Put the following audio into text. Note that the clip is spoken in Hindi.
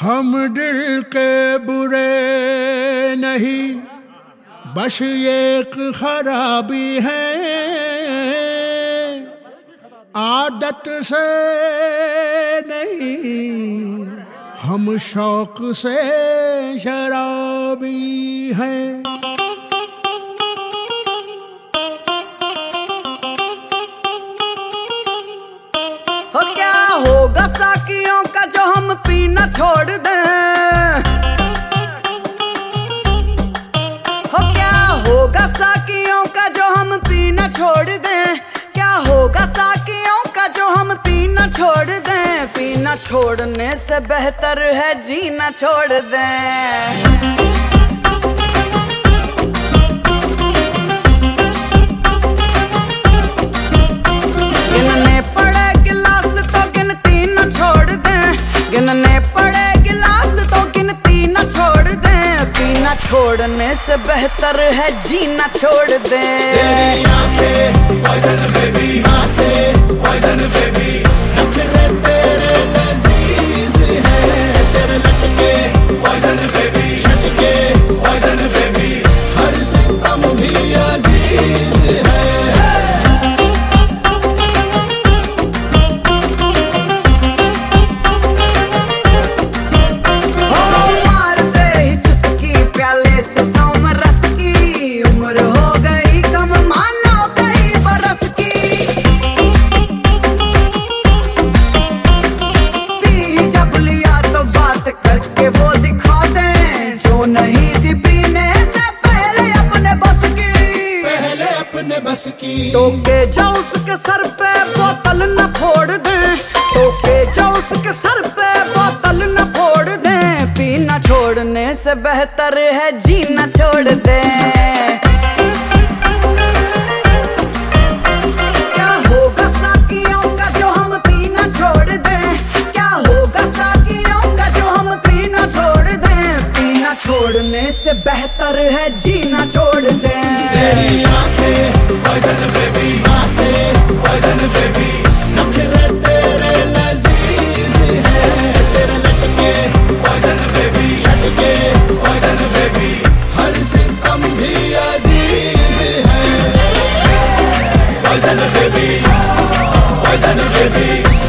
हम दिल के बुरे नहीं, बस एक खराबी है। आदत से नहीं, हम शौक से शराबी हैं। छोड़ दें, पीना छोड़ने से बेहतर है जीना छोड़ दें। छोड़ने से बेहतर है जीना छोड़ दे। तेरी आँखें टोके जो उसके सर पे, बोतल न फोड़ दे। टोके जो उसके सर पे, बोतल न फोड़ दे। पीना छोड़ने से बेहतर है जीना छोड़ दे। क्या होगा साकियों का जो हम पीना poison baby आते poison baby नखरे तेरे लजीज है तेरे लटके poison baby छटके poison baby हर सितम भी अज़ीज़ है poison baby poison baby